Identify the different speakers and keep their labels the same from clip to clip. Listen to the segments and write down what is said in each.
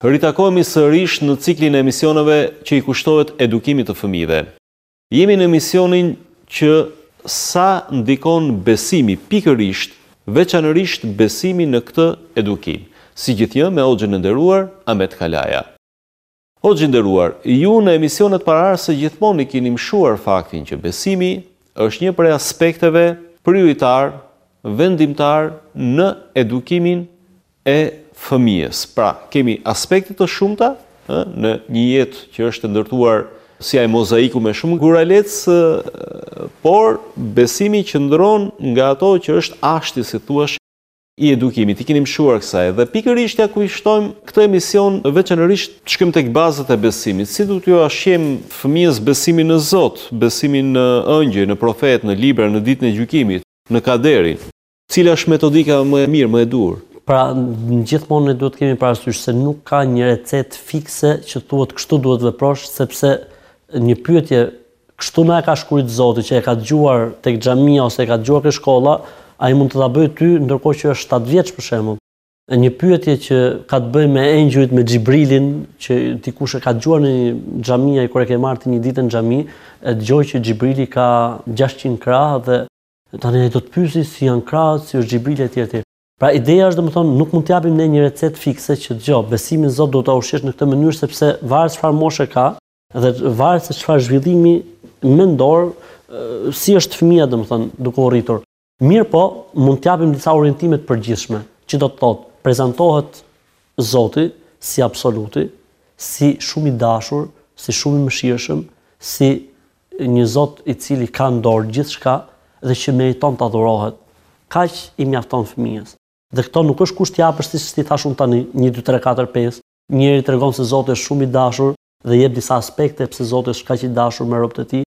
Speaker 1: Ritakohemi sërish në ciklin e emisioneve që i kushtohet edukimit të fëmijëve. Jemi në emisionin që sa ndikon besimi pikërisht, veçanërisht besimi në këtë edukim. Si gjithnjë me hoxhën e nderuar Ahmet Kalaja. Hoxhë i nderuar, ju në emisionet paraardhëse gjithmonë i keni mshuar faktin që besimi është një prej aspekteve prioritar vendimtar në edukimin e fëmijës. Pra, kemi aspekte të shumta, ë, në një jetë që është e ndërtuar si ai mozaiku me shumë guralec, por besimi qëndron nga ato që është ashti, si t'thuash, i edukimit, i keni mshuar kësaj dhe pikërisht ja kushtojmë këtë emision veçanërisht të shkojmë tek bazat e besimit, si do t'ju ushqejmë fëmijës besimin në Zot, besimin në ëngjëj, në profetë, në libra, në ditën e gjykimit, në kaderin. Cila është metodika më e mirë, më e duhur?
Speaker 2: Pra, gjithmonë ne duhet të kemi parasysh se nuk ka një recetë fikse që thuhet kështu duhet të veprosh, sepse një pyetje Kështu na e ka shkrujt Zoti që e ka dëgjuar tek xhamia ose e ka dëgjuar ke shkolla, ai mund të ta bëjë ty ndërkohë që është shtatë vjeç për shembull. Një pyetje që ka të bëjë me engjujt me Xhibrilin që dikush e ka dëgjuar në një xhami kur e ke marrë ti një ditë në xhami e dëgjoi që Xhibrili ka gjashtëqind krahë dhe tani ai do të pyesi si janë krahët, si është Xhibrili etj etj. Pra ideja është domethënë nuk mund të japim ne një recetë fikse që dëgjo, besimi në Zot duhet ta ushqesh në këtë mënyrë sepse varet çfarë moshe ka, Dhe varet se çfarë zhvillimi mendor si është fëmija, domethënë, duke u rritur. Mirëpo, mund të japim disa orientime të përgjithshme, që do të thotë, prezantohet Zoti si absoluti, si shumë i dashur, si shumë i mëshirëshëm, si një Zot i cili ka në dorë gjithçka dhe që meriton të adhurohet. Kaq i mjafton fëmijës. Dhe këto nuk është kusht t'i japësh siç i thashë unë tani, një, dy, tre, katër, pesë, Njëherë i tregon se Zoti është shumë i dashur dhe jep disa aspekte pse Zoti është kaq i dashur me robët e tij.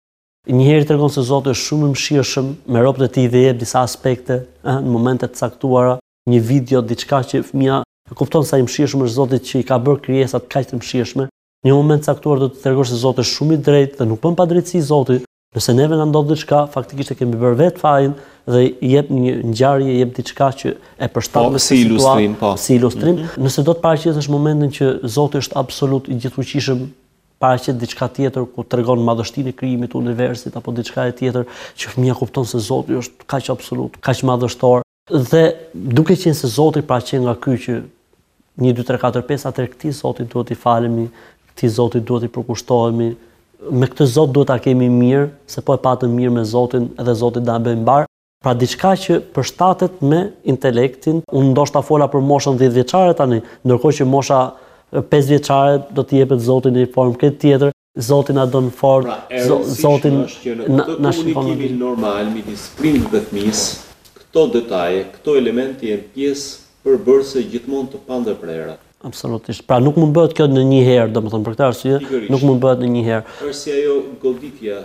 Speaker 2: Njëherë i tregon se Zoti është shumë i mëshirshëm me robët e tij dhe jep disa aspekte, ëh, në momente të caktuara, një video, diçka që fëmija e kupton sa i mëshirshëm është Zoti që i ka bërë krijesat kaq të mëshirshme. Një moment të caktuar do të tregosh se Zoti është shumë i drejtë dhe nuk bën padrejtësi Zoti, Nëse neve na ndodh diçka, faktikisht e kemi bërë vetë fajin dhe jep një ngjarje, jep diçka që e përshtat
Speaker 1: po, si ilustrim, po.
Speaker 2: Si ilustrim, mm -hmm. nëse do të paraqitësh momentin që Zoti është absolut i gjithëfuqishëm, paraqet diçka tjetër ku tregon madhështinë e krijimit të universit apo diçka tjetër që fëmija kupton se Zoti është kaq absolut, kaq madhështor, Dhe duke qenë se Zoti pra qenka ky që 1 2 3 4 5 atëherë këtij Zotit duhet t'i falemi, këtij Zotit duhet t'i përkushtohemi, me këtë Zot duhet ta kemi mirë, se po e patëm mirë me Zotin dhe Zoti na bën mbarë. Pra diçka që përshtatet me intelektin, unë ndoshta fola për moshën 10 vjeçare tani, ndërkohë që mosha 5 vjeçare do t'i jepet Zoti në një formë këtë tjetër, Zoti na don fort,
Speaker 1: pra, Zoti na shikon. Në komunikimin normal midis prindit dhe fëmijës, këto detaje, këto elemente janë pjesë përbërëse gjithmonë të pandërprera.
Speaker 2: Absolutisht. Pra nuk mund bëhet kjo në një herë, domethënë për këtë arsye nuk mund bëhet në një herë.
Speaker 1: Është si ajo goditja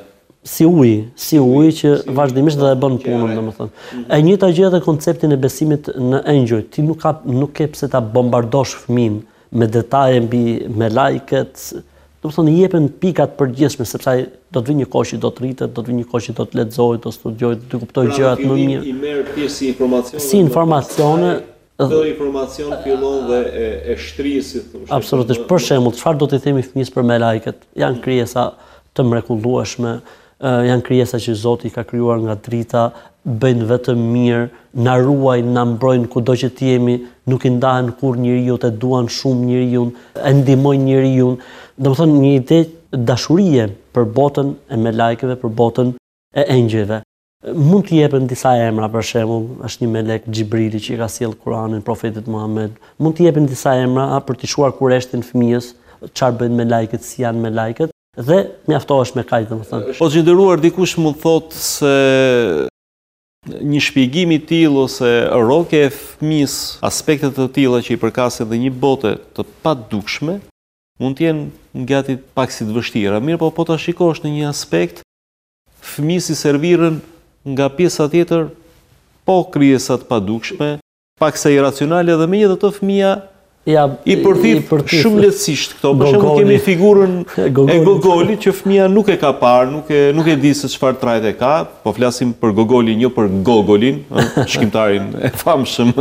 Speaker 2: si uji, si uji që vazhdimisht dhe e bën punën, domethënë. Mhm. E njëjta gjë edhe konceptin e besimit në engjëj. Ti nuk ka nuk ke pse ta bombardosh fëmijën me detaje mbi melajket, domethënë i jepen pikat e përgjithshme sepse ai do të vijë një kohë që do të rritet, do të vijë një kohë që do të lexojë, do të studiojë, do t'i kuptojë pra, gjërat më mirë.
Speaker 1: I merr pjesë si informacione.
Speaker 2: Si informacione,
Speaker 1: Këtë informacion fillon dhe e, e shtrin, si t'thush.
Speaker 2: Absolutisht. Për shembull, çfarë do t'i themi fëmijës për melajket? Janë mm. krijesa të mrekullueshme, Janë krijesa që Zoti i ka krijuar nga drita, bëjnë vetëm mirë, na ruajnë, na mbrojnë kudo që të jemi, nuk i ndahen kurrë njeriut, e duan shumë njeriun, e ndihmojnë njeriun. Domethënë një ide dashurie për botën e melajkeve, për botën e engjëjve. Mund të jepen disa emra, për shembull, është një melek Xhibrili që i ka sjellë Kuranin profetit Muhamed. Mund të jepen disa emra për t'i shuar kureshtjen fëmijës, çfarë bëjnë melajket, si janë melajket. Dhe mjaftohesh me kaq, domethënë.
Speaker 1: Po i nderuar dikush mund thotë se një shpjegim i tillë ose rrokja e fëmijës, aspekte të tilla që i përkasin dhe një bote të padukshme, mund të jenë gati pak si të vështira. Mirëpo, po ta shikosh në një aspekt, fëmijës i serviren nga pjesa tjetër po krijesa të padukshme, Paksa iracionale dhe megjithatë
Speaker 2: fëmija
Speaker 1: i përthith shumë lehtësisht këto. Për shembull kemi figurën e gogolit që fëmija nuk e ka parë, nuk e nuk e di se çfarë trajte ka. Po flasim për gogolin, jo për Gogolin, shkrimtarin e famshëm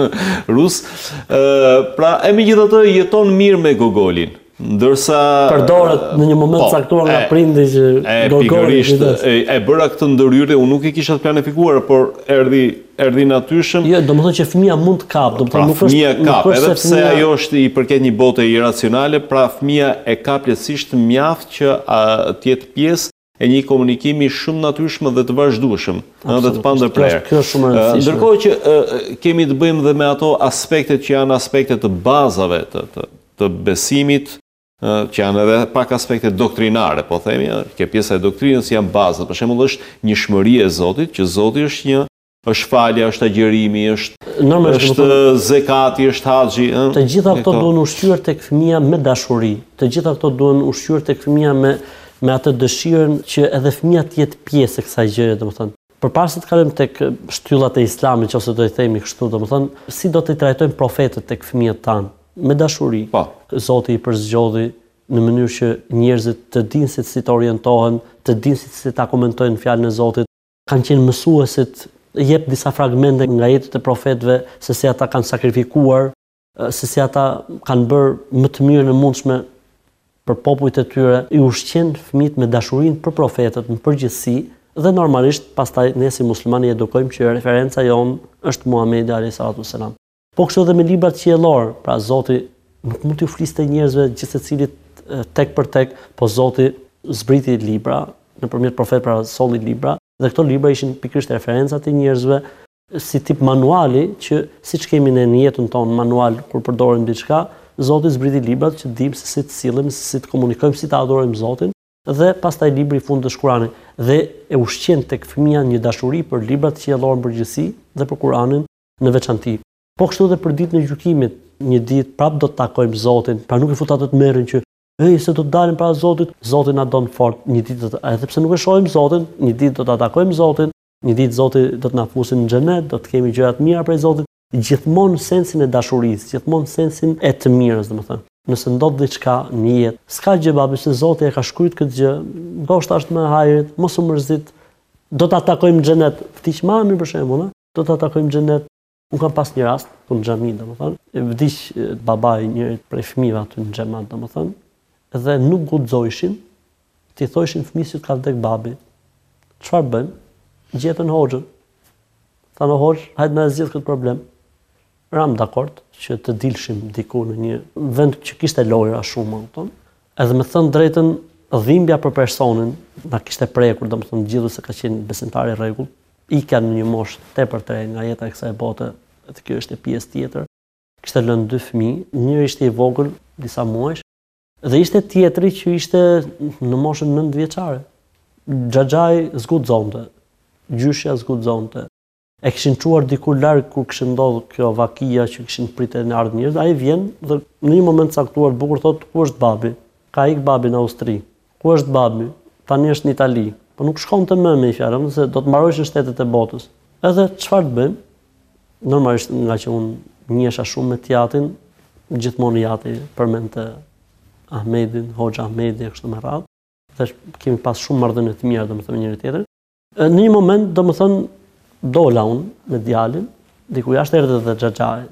Speaker 1: rus. Ë pra e megjithatë jeton mirë me gogolin. Ndërsa
Speaker 2: përdoret në një moment po, caktuar nga prindi që
Speaker 1: do pikërisht e, e bëra këtë ndërhyrje, unë nuk e kisha të planifikuar, por erdhi erdhi natyrshëm.
Speaker 2: Jo, domethënë që fëmija mund të kap, domethënë
Speaker 1: pra,
Speaker 2: nuk është
Speaker 1: fëmija kap, edhe pse ajo është i përket një bote iracionale, pra fëmija e kap lehtësisht mjaft që të jetë pjesë e një komunikimi shumë të natyrshëm dhe të vazhdueshëm dhe të pandërprerë.
Speaker 2: Kjo është shumë e rëndësishme.
Speaker 1: Ndërkohë që kemi të bëjmë dhe me ato aspekte që janë aspekte të bazave të të të besimit, që janë edhe pak aspekte doktrinare, po themi, ke pjesa e doktrinës janë bazat. Për shembull është njëshmëria e Zotit, që Zoti është një Është falja, është agjërimi, është normalisht është zekati, është haxhi, ë?
Speaker 2: Të gjitha këto duhen ushqyer tek fëmija me dashuri. Të gjitha këto duhen ushqyer tek fëmija me me atë dëshirën që edhe fëmija të jetë pjesë e kësaj gjëje, domethënë. Përpara se të kalojmë tek shtyllat e Islamit, nëse do i themi kështu, domethënë, si do të trajtojmë profetët tek fëmijët tanë? Me dashuri.
Speaker 1: Po.
Speaker 2: Zoti i përzgjodhi në mënyrë që njerëzit të dinë se si të orientohen, të dinë se si ta komentojnë fjalën e Zotit. kanë qenë mësuesit, jep disa fragmente nga jetët e profetëve se si ata kanë sakrifikuar, se si ata kanë bërë më të mirën e mundshme për popujt e tyre, i ushqen fëmijët me dashurinë për profetët në përgjithësi dhe normalisht pastaj ne si muslimanë i edukojmë që referenca jonë është Muhamedi alayhi salatu wassalam. Po kështu edhe me librat qiellorë, pra Zoti nuk mund t'ju fliste njerëzve gjithsecilit tek për tek, po Zoti zbriti libra nëpërmjet profetëve, pra solli libra, dhe këto libra ishin pikërisht referenca të njerëzve si tip manuali që siç kemi ne në jetën tonë manual kur përdorim diçka, Zoti zbriti libra që të dimë se si të sillemi, se si të komunikojmë, si ta adhurojmë Zotin dhe pastaj libri i fundit është Kurani dhe e ushqen tek fëmija një dashuri për librat qiellorë në përgjithësi dhe për Kuranin në veçanti. Po kështu dhe për ditën e gjykimit, një ditë prap do të takojmë Zotin, pra nuk e fut atë tmerrin që Ej, se do të dalim para Zotit, Zoti na don fort, një ditë do të, edhe pse nuk e shohim Zotin, një ditë do ta takojmë Zotin, një ditë Zoti do të na fusi në xhenet, do të kemi gjëra të mira prej Zotit, gjithmonë sensin e dashurisë, gjithmonë sensin e të mirës, domethënë. Nëse ndodh diçka në jetë, s'ka gjë babi se Zoti e ka shkruar këtë gjë, ndoshta është më e hairit, mos u mërzit, do ta takojmë xhenet, vdiq mami për shembull, do ta takojmë xhenet. Unë kam pas një rast ku në xhami, domethënë, i vdiq babai i njërit prej fëmijëve aty në xhamat, domethënë, dhe nuk guxojshin t'i thojshin fëmijës që ka vdek babi. Çfarë bëjmë? Gjetën hoxhën. Thanë hoxhë, hajde na e zgjidh këtë problem. Ramë dakord që të dilshim diku në një vend që kishte lojra shumë, domethënë. Edhe me thënë drejtën, dhimbja për personin na kishte prekur, domethënë gjithë, se ka qenë besimtar i rregullt, iku në një moshë tepër të re nga jeta e kësaj bote, edhe kjo ishte pjesë tjetër. Kishte lënë dy fëmijë, njëri ishte i vogël, disa muajsh, dhe ishte tjetri që ishte në moshën 9 vjeçare. Xhaxhai s'guxonte, gjyshja s'guxonte. E kishin çuar diku larg kur kishte ndodh kjo vakia që kishin pritur në ardh njerëz, ai vjen dhe në një moment caktuar bukur thotë ku është babi? Ka ik babi në Austri. Ku është babi? Tani është në Itali. Po nuk shkonte më me një fjalë, ëh, se do të mbarojshin shtetet e botës. Edhe çfarë të bëjmë? Normalisht ngaqë unë njihesha shumë me t'jatin, gjithmonë i jati përmendte Ahmedin, Hoxha Ahmedi e kështu me radhë. Dhe kemi pas shumë marrëdhënie të mira domethënë me njëri-tjetrin. Në një moment, domethënë, dola unë me djalin, diku jashtë erdhi dhe xhaxhai,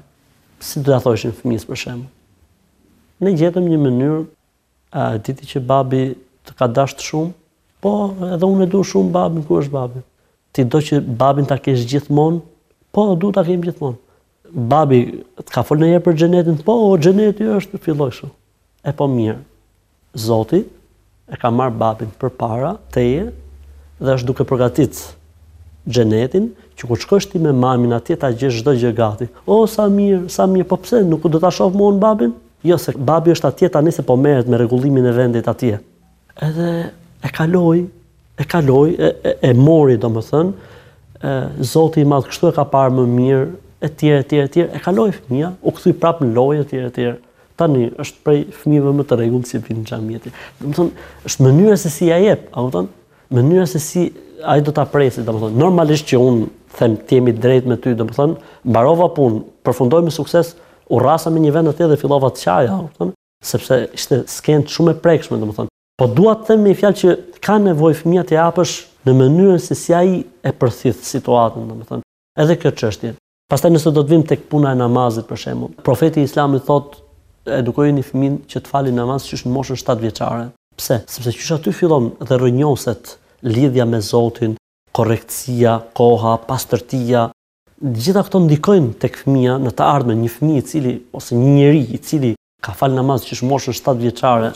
Speaker 2: si do ja thojshin fëmijës për shembull. Ne gjetëm një mënyrë, a di ti që babi të ka dasht shumë, po edhe unë e du shumë babin, ku është babi? Ti do që babin ta kesh gjithmonë, po du ta kem gjithmonë. Babi të ka fol ndonjëherë për xhenetin, po o xheneti është, filloi kështu. E po mirë, Zoti e ka marrë babin përpara teje dhe është duke përgatit xhenetin që kur të shkosh ti me mamin atje ta gjesh çdo gjë gati. O sa mirë, sa mirë, po pse nuk do ta shoh më babin? Jo se babi është atje tani se po merret me rregullimin e vendit atje. Edhe e kaloi, e kaloi, e, e, e mori domethënë, ë Zoti i madh kështu e ka parë më mirë, etj etj etj, e kaloi fëmia, u kthy prapë në lojë etj etj. Tani është prej fëmijëve më të rregullt që vin në xhami aty. Domethënë, është mënyra se si ja jep, a kupton? Mënyra se si ai do ta presi, domethënë, normalisht që un them të jemi drejt me ty, domethënë, mbarova punë, përfundoi me sukses, u rrasa me një vend atje dhe fillova të qaj, a kupton? Sepse ishte skenë shumë e prekshme, domethënë. Po dua të them me fjalë që ka nevojë fëmia t'ia japësh në mënyrën se si ai e përthith situatën, domethënë. Edhe kjo çështje. Pastaj nëse do të vim tek puna e namazit për shembull, profeti i Islamit thotë edukojini fëmijët që të falin namaz qysh në moshën 7 vjeçare. Pse? Sepse qysh aty fillon dhe rrënjoset lidhja me Zotin, korrektësia, koha, pastërtia, të gjitha këto ndikojnë tek fëmija në të ardhmen, një fëmijë i cili ose një njeri i cili ka fal namaz qysh në moshën 7 vjeçare,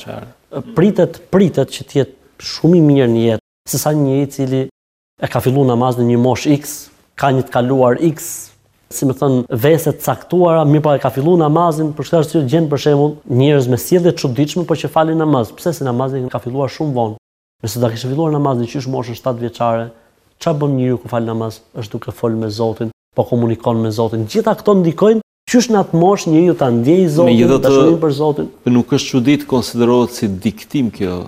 Speaker 2: pritet pritet që të jetë shumë i mirë në jetë, sesa një njeri i cili e ka fillu namaz në një moshë X, ka një të kaluar X, si me thënë, vese të caktuara, mirëpo po e ka fillu namazin, për këtë arsye gjen për shembull, njerëz me sjellje të çuditshme, por që falin namaz, pse se namazin e ka filluar shumë vonë, nëse do ta kishte filluar namazin qysh moshën 7 vjeçare, ça bën njeriu kur fal namaz, është duke fol me Zotin, po komunikon me Zotin, gjitha këto ndikojnë Qysh në atë moshë njeriu ta ndjejë Zotin, dashurinë për Zotin?
Speaker 1: Nuk është çudi të konsiderohet si diktim kjo.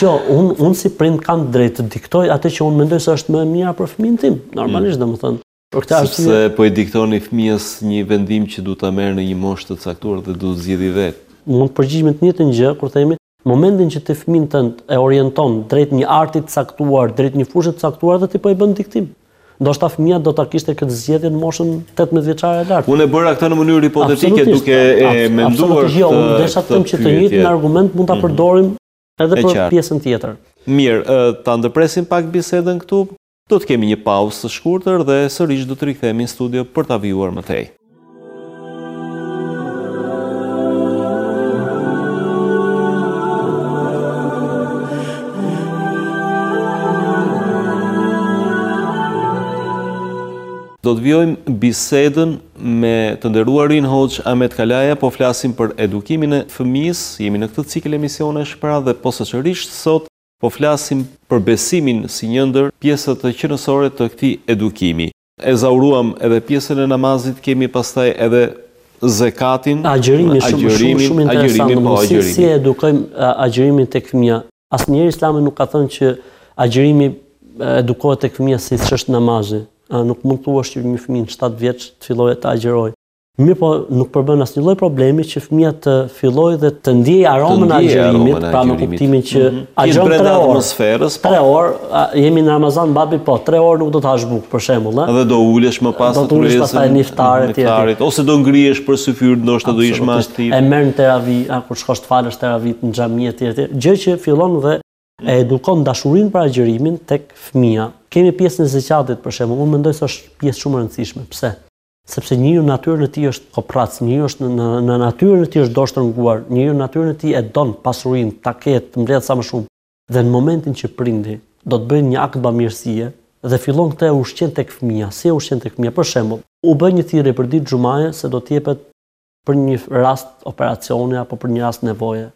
Speaker 2: Jo, unë un si prind kam drejt të diktoj atë që unë mendoj se është më e mira për fëmijën tim, normalisht mm. domethënë.
Speaker 1: Sepse po i diktoni fëmijës një vendim që duhet ta merr në një moshë të caktuar dhe duhet ta zgjidhi vetë.
Speaker 2: Mund të përgjigjemi të njëjtën gjë kur themi Momentin që ti fëmijën tënd e orienton drejt një arti të caktuar, drejt një fushe të caktuar dhe ti po e bën diktim. Ndoshta fëmija do ta kishte këtë zgjedhje në moshën tetëmbëdhjetë vjeçare e lart.
Speaker 1: Unë e bëra këtë në mënyrë hipotetike duke e menduar
Speaker 2: këtë. Jo, unë desha të them që të njëjtin argument mund ta përdorim edhe për pjesën tjetër.
Speaker 1: Mirë, ta ndërpresim pak bisedën këtu. Do të kemi një pauzë të shkurtër dhe sërish do të rikthehemi në studio për ta vijuar më tej. Do të vijojmë bisedën me të nderuarin Hoxh Ahmet Kalaja, po flasim për edukimin e fëmijës, jemi në këtë cikël emisionesh pra dhe posaçërisht sot Po flasim për besimin si një ndër pjesët qenësore të këtij edukimi. Ezauruam edhe pjesën e namazit, kemi pastaj edhe zekatin,
Speaker 2: agjërimin, agjërimin, shumë interesant, po agjërimin. Si e edukojmë agjërimin tek fëmija? Asnjëherë Islami nuk ka thënë që agjërimi edukohet tek fëmija siç është namazi. Nuk mund të thuash që një fëmijë shtatë vjeç të fillojë të agjërojë. Mirëpo nuk përbën asnjë lloj problemi që fëmija të fillojë dhe të ndjejë aromën e agjërimit, pra në kuptimin që
Speaker 1: mhm. agjëron 3 orë atmosferës,
Speaker 2: 3 po. orë jemi në Ramazan babi po 3 orë nuk do të hash bukë për shembull, ëh.
Speaker 1: Dhe do ulesh më pas
Speaker 2: te tryeza. Do pastaj në iftar etj.
Speaker 1: iftarit ose do ngrihesh për syfyr, ndoshta do ish më aktiv.
Speaker 2: E merr në teravi, a kur shkosh të falësh teravit në xhami etj. Gjë që fillon dhe e edukon dashurinë për agjërimin tek fëmija. Kemi pjesën e zeqatit për shembull, unë mendoj se është pjesë shumë e rëndësishme. Pse? Sepse njeriu në natyrën e tij është koprac, njeriu është në, në natyrën e tij është dorështrënguar, njeriu në natyrën e tij e don pasurinë, ta ketë, të mbledhë sa më shumë. Dhe në momentin që prindi do të bëjë një akt bamirësie dhe fillon këtë e ushqen tek fëmija, si e ushqen tek fëmija, për shembull, u bë një thirrje për ditë xhumaje se do të jepet për një rast operacioni apo për një rast nevoje.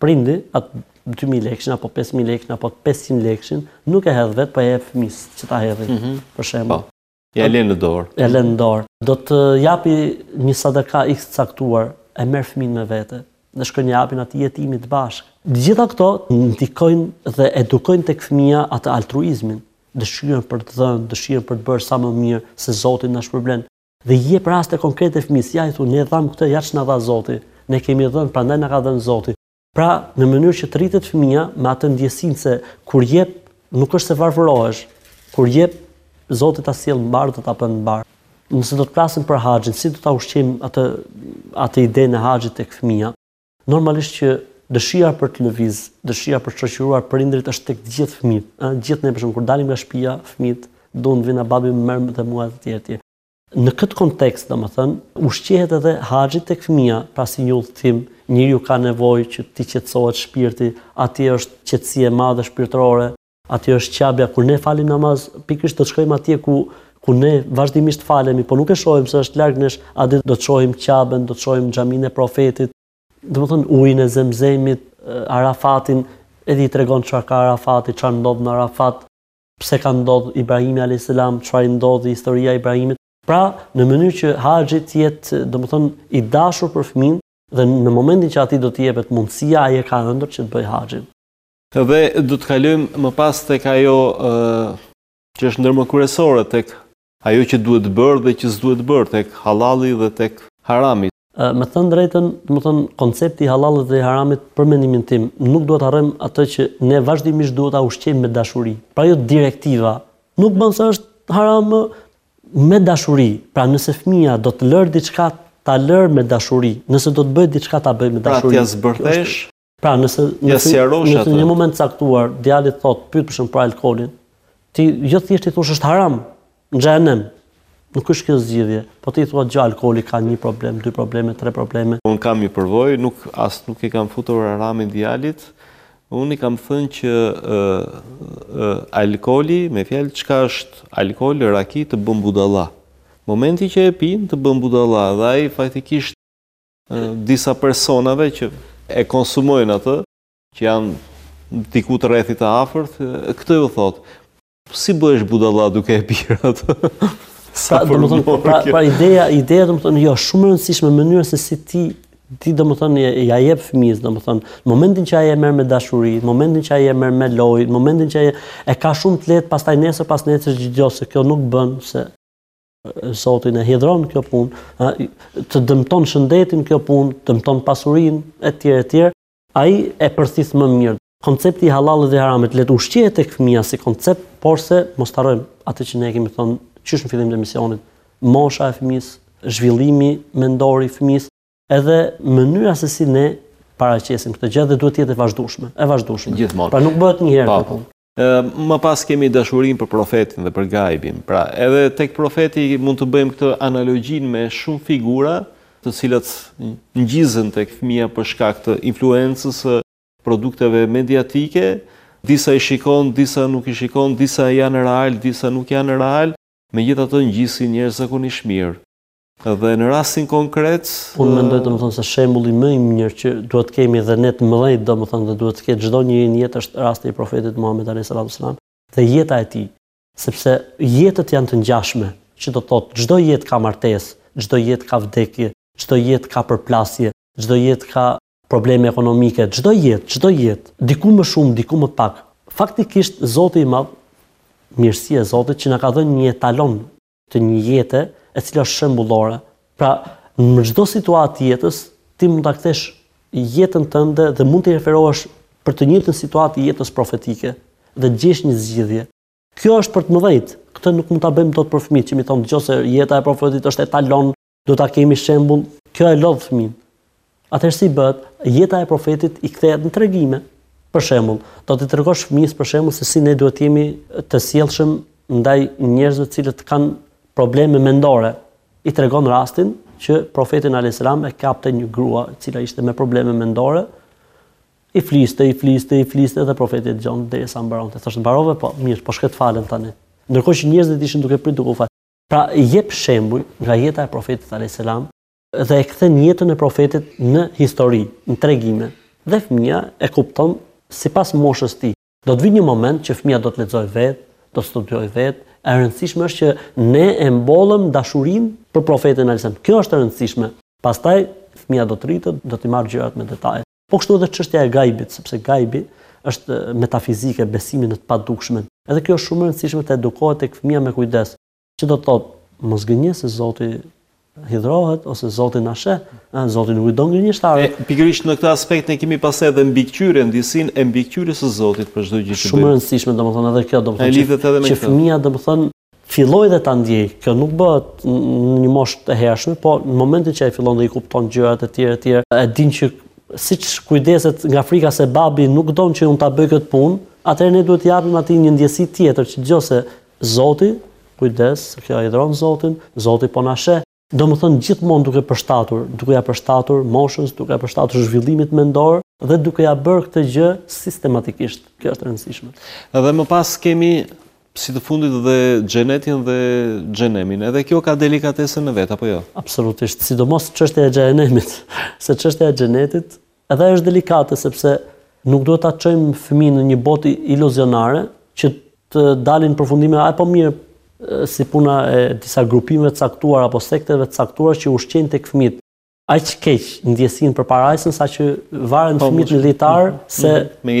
Speaker 2: Prindi atë 2000 lekshin apo 5000 lekshin apo 500 lekshin nuk e hedh vetë, po ia jep fëmijës që ta hedhi. Mm -hmm. Për shembull, po.
Speaker 1: Ja lën në dorë.
Speaker 2: Ja lën në dorë. Do të japi një sadaka iks të caktuar, e merr fëmijën me vete dhe shkojnë ja japin atij jetimit bashkë. Të gjitha këto ndikojnë dhe edukojnë tek fëmija atë altruizmin, dëshirën për të dhënë, dëshirën për të bërë sa më mirë se Zoti na shpërblen. Dhe i jep raste konkrete fëmijës, ja i thua ne dhamë këtë, ja ç'na dha Zoti. Ne kemi dhënë, prandaj na ka dhënë Zoti. Pra, në mënyrë që të rritet fëmija me atë ndjesinë se kur jep, nuk është se varfërohesh, kur jep, Zoti ta sjell mbarë dhe ta bën mbarë. Nëse do të flasim për haxhin, si do ta ushqejmë atë, atë idenë e haxhit tek fëmija, normalisht që dëshira për të lëviz, dëshira për të shoqëruar prindërit është tek të gjithë fëmijët. Ëh, gjithë ne për shembull kur dalim nga shtëpia, fëmijët duan vijnë, babi më merr dhe mua etj etj. Në këtë kontekst, domethënë, ushqehet edhe haxhi tek fëmija, pra si një udhëtim, njeriu ka nevojë që t'i qetësohet shpirti, atje është qetësi e madhe shpirtërore, atje është qabja kur ne falim namaz, pikërisht do të shkojmë atje ku ku ne vazhdimisht falemi, po nuk e shohim se është larg nesh, atje do të shohim qabën, do të shohim xhaminë e profetit, domethënë ujin e zemzemit, arafatin, edhe i tregon çfarë ka arafati, çfarë ndodh në arafat, Pse ka ndodh Ibrahimi alejhi selam, çfarë i ndodhi, historia e Ibrahimit. Pra, në mënyrë që haxhi të jetë, domethënë, i dashur për fëmijën dhe në momentin që atij do t'i jepet mundësia, ai e ka ëndërr që të bëjë haxhin.
Speaker 1: Dhe do të kalojmë më pas tek ajo që është ndër më kryesoret tek Ajo që duhet bërë dhe që s'duhet bërë tek hallalli dhe tek harami.
Speaker 2: Me thënë të drejtën, domethënë koncepti i hallallit dhe i haramit për mendimin tim, nuk duhet të harrojmë atë që ne vazhdimisht duhet ta ushqejmë me dashuri. Pra jo direktiva nuk bën se është haram me dashuri. Pra nëse fëmija do të lërë diçka ta lërë me dashuri, nëse do të bëjë diçka ta bëjë me dashuri.
Speaker 1: Pra t'ia zbërthesh
Speaker 2: Pra, nëse në një moment të caktuar, djali thotë, pyet për shembull për alkoholin, ti jo thjesht i thuash është haram, në xhehenem, nuk është kjo zgjidhja, po ti i thua që alkoholi ka një problem, dy probleme, tre probleme.
Speaker 1: Unë kam një përvojë, nuk, as nuk i kam futur haramin djalit, unë i kam thënë që e, e, alkoholi, me fjalë, çka është alkoholi, raki të bën budalla. Momenti që e pin të bën budalla, dhe ai faktikisht disa personave që e konsumojnë atë, që janë diku të rrethit të afërt, këtyre u thotë, si bëhesh budalla duke e pirë atë?
Speaker 2: Sa, domethënë, pra, pra ideja, ideja, domethënë, jo, shumë e rëndësishme mënyra se si ti ti domethënë ia jep fëmijës domethënë në momentin që ai e merr me dashuri, në momentin që ai e merr me lojë, në momentin që ai e ka shumë të lehtë pastaj nesër pasnesër shiko se kjo nuk bën se Zotin e hidhëron kjo punë, të dëmton shëndetin kjo punë, të dëmton pasurinë etj etj. Ai e përthith më mirë. Koncepti i hallallit dhe haramit le të ushqehet tek fëmija si koncept, porse mos të harrojmë atë që ne kemi thënë qysh në fillim të emisionit, mosha e fëmijës, zhvillimi mendor i fëmijës, edhe mënyra se si ne paraqesim këtë gjë dhe duhet të jetë e vazhdueshme, e vazhdueshme.
Speaker 1: Gjithmonë.
Speaker 2: Pra nuk bëhet një herë.
Speaker 1: Po. Më pas kemi dashurinë për profetin dhe për gajbin. Pra, edhe tek profeti mund të bëjmë këtë analogjinë me shumë figura, të cilat ngjizen tek fëmija për shkak të influencës së produkteve mediatike, disa i shikon, disa nuk i shikon, disa janë realë, disa nuk janë realë, megjithatë ngjisin njerëz zakonisht mirë. Dhe në rastin konkret,
Speaker 2: unë mendoj domethënë se shembulli më i mirë që duhet të kemi dhe ne të mëdhenjtë domethënë dhe duhet të ketë çdo njeri në jetë është rasti i profetit Muhammed alejhi selam dhe jeta e tij, sepse jetët janë të ngjashme, që do të thotë çdo jetë ka martesë, çdo jetë ka vdekje, çdo jetë ka përplasje, çdo jetë ka probleme ekonomike, çdo jetë, çdo jetë, diku më shumë, diku më pak. Faktikisht Zoti i Madh, mirësia e Zotit që na ka dhënë një etalon të një jete e cila është shembullore. Pra, në çdo situatë të jetës, ti mund ta kthesh jetën tënde dhe mund t'i referohesh për të njëjtën situatë të jetës profetike dhe të gjesh një zgjidhje. Kjo është për të mëdhenjtë. Këtë nuk mund ta bëjmë dot për fëmijët që t'i thuash dëgjo se jeta e profetit është etalon, Do ta kemi shembull, kjo e lodh fëmin. Atëherë si bëhet, jeta e profetit i kthehet në tregime. Për shembull, do t'i tregosh fëmijës për shembull se si ne duhet të jemi të sjellshëm ndaj njerëzve të cilët kanë probleme mendore. I tregon rastin që profetin alejhi selam e kapte një grua e cila ishte me probleme mendore. I fliste, i fliste, i fliste dhe profeti e dëgjonte derisa mbaronte. Thoshte mbarove po, mirë, po shkoj të falem tani. Ndërkohë që njerëzit ishin duke pritur për t'u fal. Pra i jep shembuj nga jeta e Profetit alejhi selam dhe e kthen jetën e Profetit në histori, në tregime dhe fëmija e kupton sipas moshës së tij. Do të vijë një moment që fëmija do të lexojë vetë, do të studiojë vetë, e rëndësishme është që ne e mbollëm dashurinë për Profetin alejhi selam. Kjo është e rëndësishme. Pastaj fëmija do të rritet, do t'i marrë gjërat me detaje. Po kështu edhe çështja e gajbit, sepse gajbi është metafizike, besimi në të padukshmen. Edhe kjo është shumë e rëndësishme të edukohet tek fëmija me kujdes, që do të thotë mos gënje se Zoti hidhrohet ose Zoti na sheh, a Zoti nuk i don gënjeshtarët.
Speaker 1: Pikërisht në këtë aspekt ne kemi pas edhe mbikëqyrjen, ndjesinë e mbikëqyrjes së Zotit për çdo gjë që
Speaker 2: bëjmë. Shumë e rëndësishme domethënë edhe kjo domethënë. Ai lidhet edhe me këtë. Që fëmia domethënë fillojë dhe ta ndjejë. Kjo nuk bëhet në një moshë të hershme, po në momentin që ai fillon dhe i kupton gjërat e tjera e tjera, e din që siç kujdeset nga frika se babi nuk don që unë ta bëj këtë punë, atëherë ne duhet t'i japim atij një ndjesi tjetër që dëgjo se Zoti kujdes, kjo e hidhron Zotin, Zoti po na sheh. Domethënë gjithmonë duke përshtatur, duke ia përshtatur moshës, duke ia përshtatur zhvillimit mendor dhe duke ia bërë këtë gjë sistematikisht. Kjo është e rëndësishme.
Speaker 1: Edhe më pas kemi si të fundit dhe xhenetin dhe xhenemin. Edhe kjo ka delikatesën e vet apo jo?
Speaker 2: Absolutisht, sidomos çështja e xhenemit, se çështja e xhenetit Edhe është delikate sepse nuk duhet ta çojmë fëmijën në një botë iluzionare që të dalin përfundime ah po mirë si puna e disa grupimeve të caktuar apo sekteve të caktuar që ushqejnë tek fëmijët aq keq ndjesinë për parajsën sa që varen po, fëmijët në litar
Speaker 1: mhm.
Speaker 2: se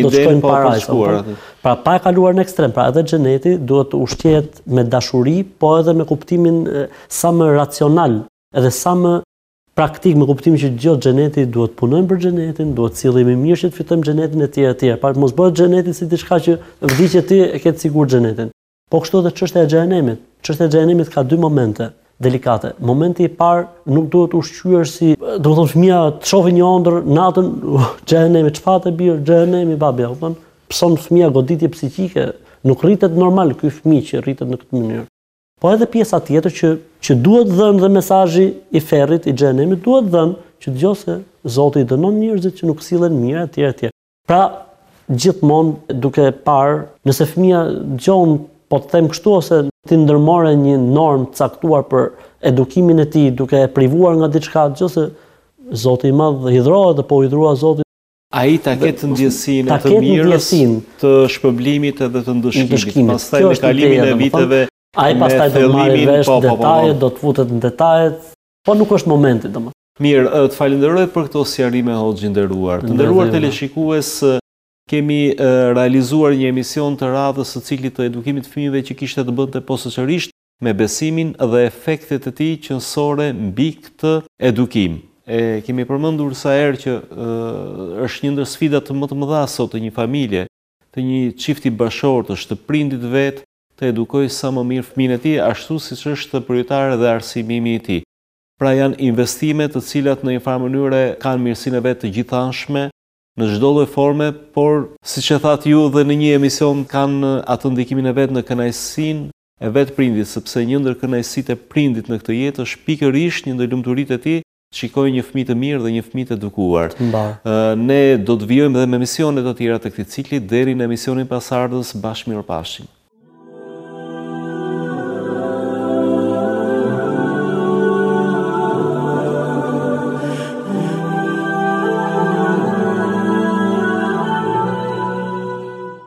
Speaker 2: do të shkojnë
Speaker 1: në
Speaker 2: parajsë. Po. Pra pa e kaluar në ekstrem, pra edhe xheneti duhet të ushqehet me dashuri, po edhe me kuptimin sa më racional, edhe sa më praktik me kuptimin që dëgjo xheneti duhet të punojmë për xhenetin, duhet të sillemi mirë që të fitojmë xhenetin etj etj. Pra të mos bëhet xheneti si diçka që vdiqe ti e ke të sigurt xhenetin. Po kështu edhe çështja e xhenemit. Çështja e xhenemit ka dy momente delikate. Momenti i parë nuk duhet ushqyer si, domethënë fëmia të shohë një ëndër natën xhenemi, çfarë të bën xhenemi babi, e kupton? Pson fëmia goditje psiqike, nuk rritet normal ky fëmijë që rritet në këtë mënyrë. Po edhe pjesa tjetër që që duhet dhënë dhe mesazhi i ferrit i xhenemit duhet dhënë që dëgjo se Zoti i dënon njerëzit që nuk sillen mirë etj etj. Pra gjithmonë duke parë nëse fëmija dëgjo unë po të them kështu ose ti ndërmore një normë të caktuar për edukimin e tij duke e privuar nga diçka dëgjo se Zoti i madh hidhrohet dhe po u hidhrua Zoti
Speaker 1: Ai ta ketë ndjesinë e të mirës, të shpërblimit edhe të ndëshkimit. Pastaj me kalimin e viteve,
Speaker 2: me thellimin, po, po, po, po. Do të futet në detajet, po nuk është momenti, domethënë.
Speaker 1: Mirë, të falenderoj për këto sqarime Hoxhë i nderuar. Të nderuar teleshikues, kemi realizuar një emision të radhës së ciklit të edukimit të fëmijëve që kishte të bënte posaçërisht me besimin dhe efektet e tij qenësore mbi këtë edukim. E kemi përmendur sa herë që është një ndër sfidat më të mëdha sot të një familje, të një çifti bashkëshortësh, të prindit vetë të edukojë sa më mirë fëmijën e tij, ashtu siç është prioritar dhe arsimimi i tij. Pra janë investime të cilat në një farë mënyre kanë mirësinë e vet të gjithanshme në çdo lloj forme, por siç e thatë ju dhe në një emision kanë atë ndikimin e vet në kënaqësinë e vetë prindit, sepse një ndër kënaqësitë e prindit në këtë jetë është pikërisht një ndër lumturitë e tij, të shikojë një fëmijë të mirë dhe një fëmijë të edukuar. Ne do të vijojmë edhe me emisione të tjera të këtij cikli, deri në emisionin pasardhës, bashkë mirupafshim.